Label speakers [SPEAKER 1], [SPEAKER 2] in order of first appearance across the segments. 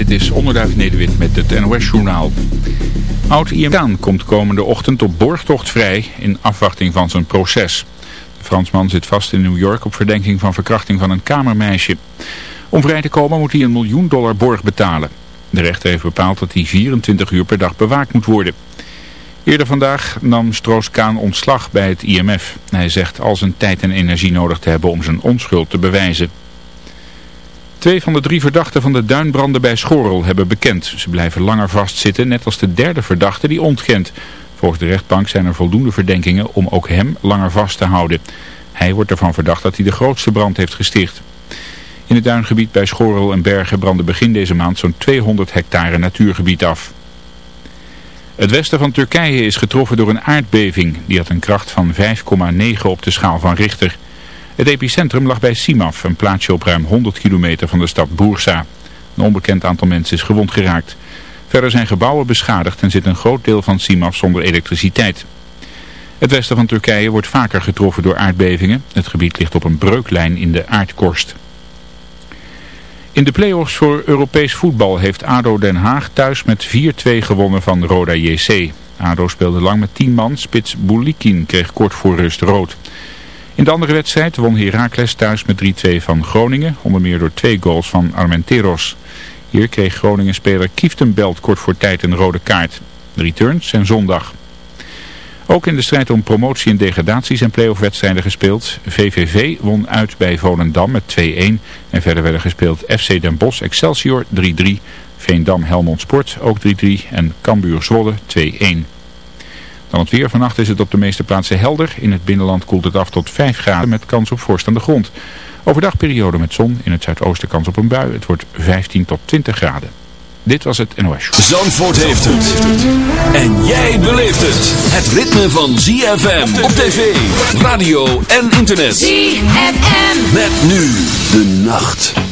[SPEAKER 1] Dit is Onderduif Nederwit met het NOS-journaal. Oud-IMK komt komende ochtend op borgtocht vrij in afwachting van zijn proces. De Fransman zit vast in New York op verdenking van verkrachting van een kamermeisje. Om vrij te komen moet hij een miljoen dollar borg betalen. De rechter heeft bepaald dat hij 24 uur per dag bewaakt moet worden. Eerder vandaag nam Stroos-Kaan ontslag bij het IMF. Hij zegt al zijn tijd en energie nodig te hebben om zijn onschuld te bewijzen. Twee van de drie verdachten van de duinbranden bij Schorrel hebben bekend. Ze blijven langer vastzitten, net als de derde verdachte die ontkent. Volgens de rechtbank zijn er voldoende verdenkingen om ook hem langer vast te houden. Hij wordt ervan verdacht dat hij de grootste brand heeft gesticht. In het duingebied bij Schorrel en Bergen brandde begin deze maand zo'n 200 hectare natuurgebied af. Het westen van Turkije is getroffen door een aardbeving. Die had een kracht van 5,9 op de schaal van Richter. Het epicentrum lag bij Simaf, een plaatsje op ruim 100 kilometer van de stad Bursa. Een onbekend aantal mensen is gewond geraakt. Verder zijn gebouwen beschadigd en zit een groot deel van Simaf zonder elektriciteit. Het westen van Turkije wordt vaker getroffen door aardbevingen. Het gebied ligt op een breuklijn in de aardkorst. In de play-offs voor Europees voetbal heeft ADO Den Haag thuis met 4-2 gewonnen van Roda JC. ADO speelde lang met 10 man, spits Boulikin kreeg kort voor rust rood. In de andere wedstrijd won Heracles thuis met 3-2 van Groningen, onder meer door twee goals van Armenteros. Hier kreeg Groningen-speler Kieftenbelt kort voor tijd een rode kaart. Returns zijn zondag. Ook in de strijd om promotie en degradatie zijn play-off wedstrijden gespeeld. VVV won uit bij Volendam met 2-1 en verder werden gespeeld FC Den Bosch Excelsior 3-3, Veendam Helmond Sport ook 3-3 en Cambuur Zwolle 2-1. Dan het weer. Vannacht is het op de meeste plaatsen helder. In het binnenland koelt het af tot 5 graden met kans op vorst aan de grond. Overdag periode met zon. In het zuidoosten kans op een bui. Het wordt 15 tot 20 graden. Dit was het NOS.
[SPEAKER 2] Zandvoort heeft het. En jij beleeft het. Het ritme van ZFM op tv, radio en internet.
[SPEAKER 3] ZFM.
[SPEAKER 2] Met nu de nacht.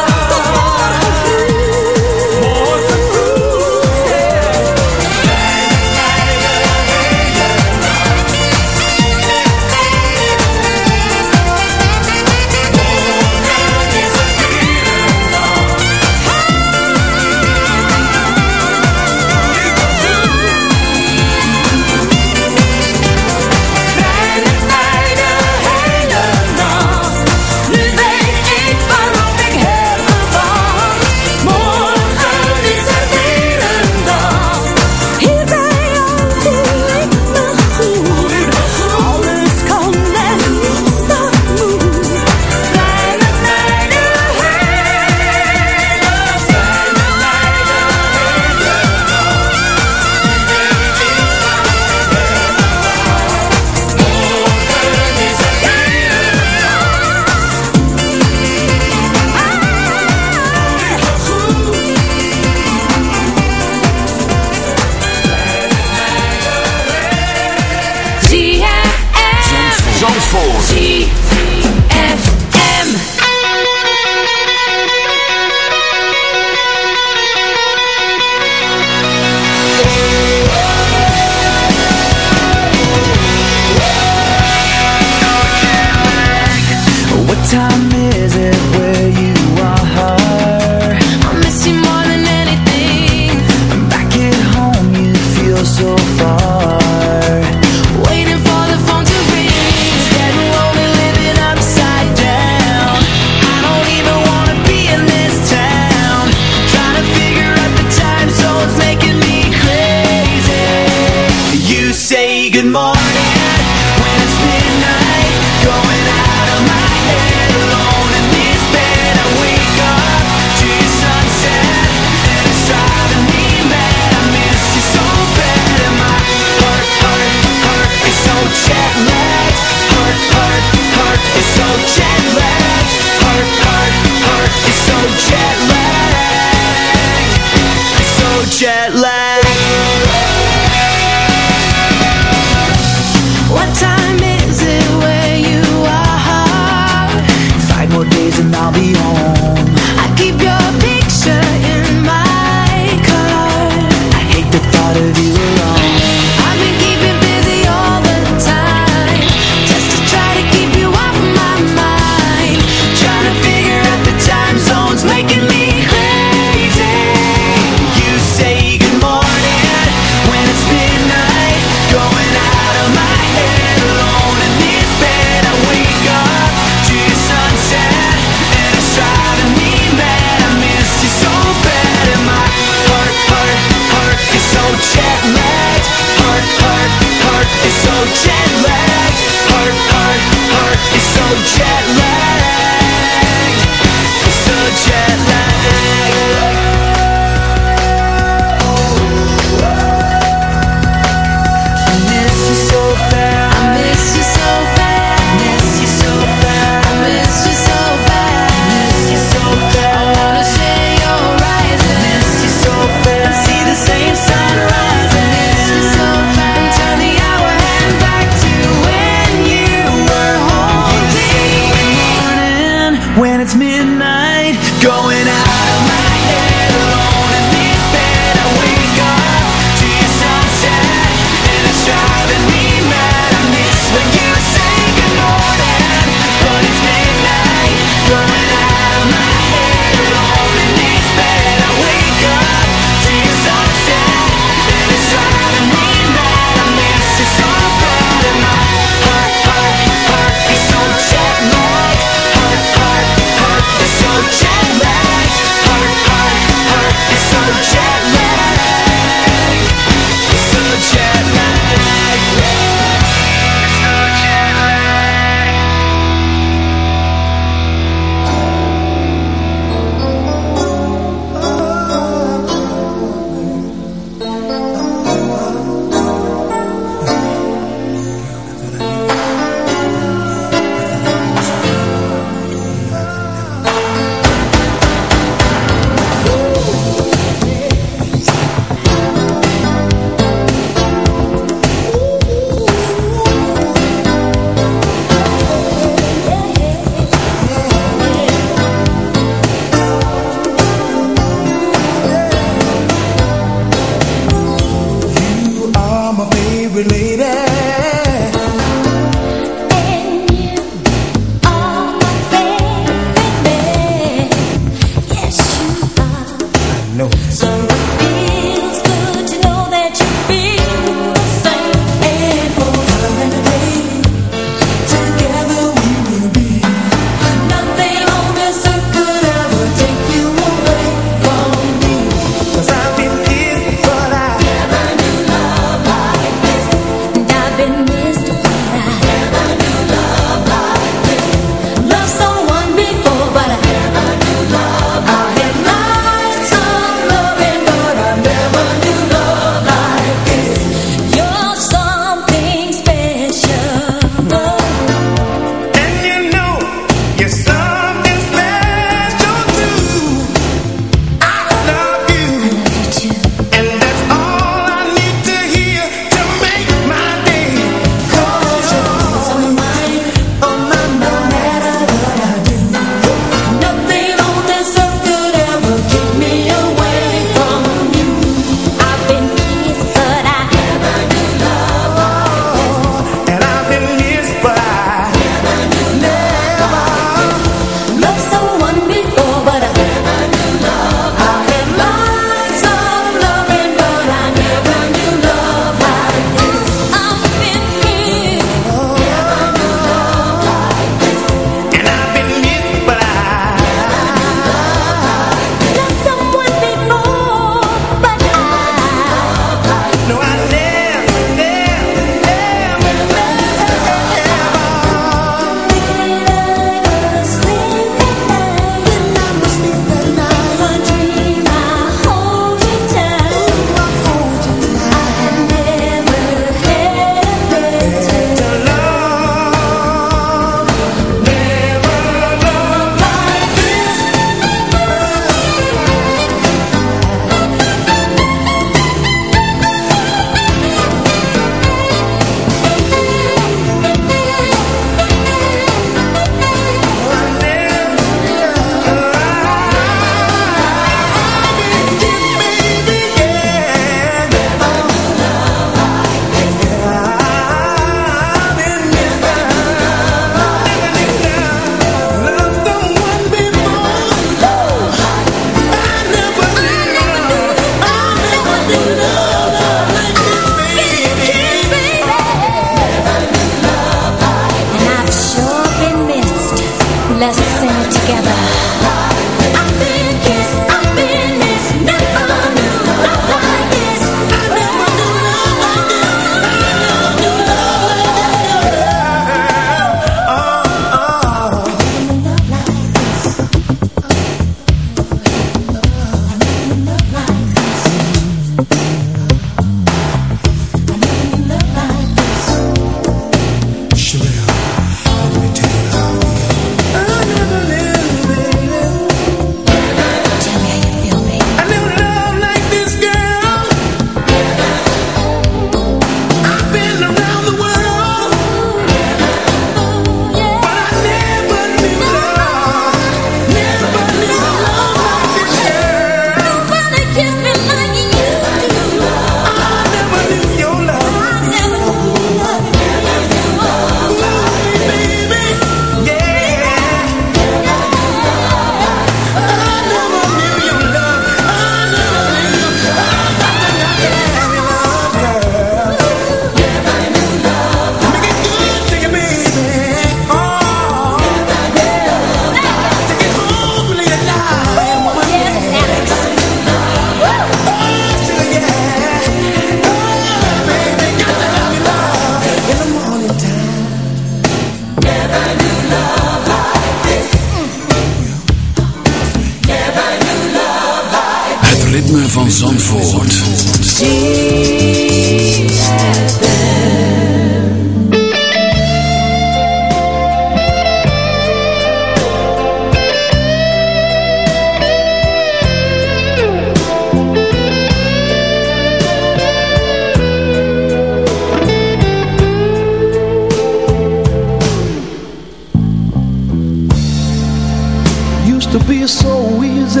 [SPEAKER 4] to be so easy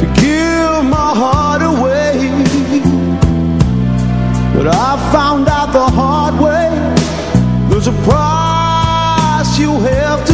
[SPEAKER 4] to give my heart away. But I found out the hard way there's a price you have to.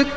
[SPEAKER 5] I'll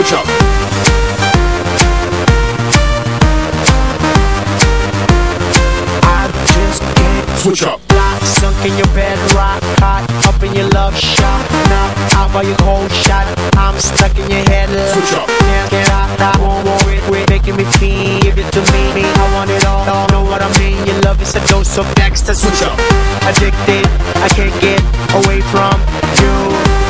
[SPEAKER 2] Switch up.
[SPEAKER 4] I just can't
[SPEAKER 2] Switch up.
[SPEAKER 4] Block, sunk in your bed, rock hot, up in your love shot. Now out by your cold shot, I'm stuck in your head.
[SPEAKER 2] Switch up.
[SPEAKER 4] Can't get out, I won't worry, quit making me feel. Give it to me, I want it all. all know what I mean? Your love is a dose of Dexter.
[SPEAKER 2] Switch up.
[SPEAKER 4] Addicted, I can't get away from you.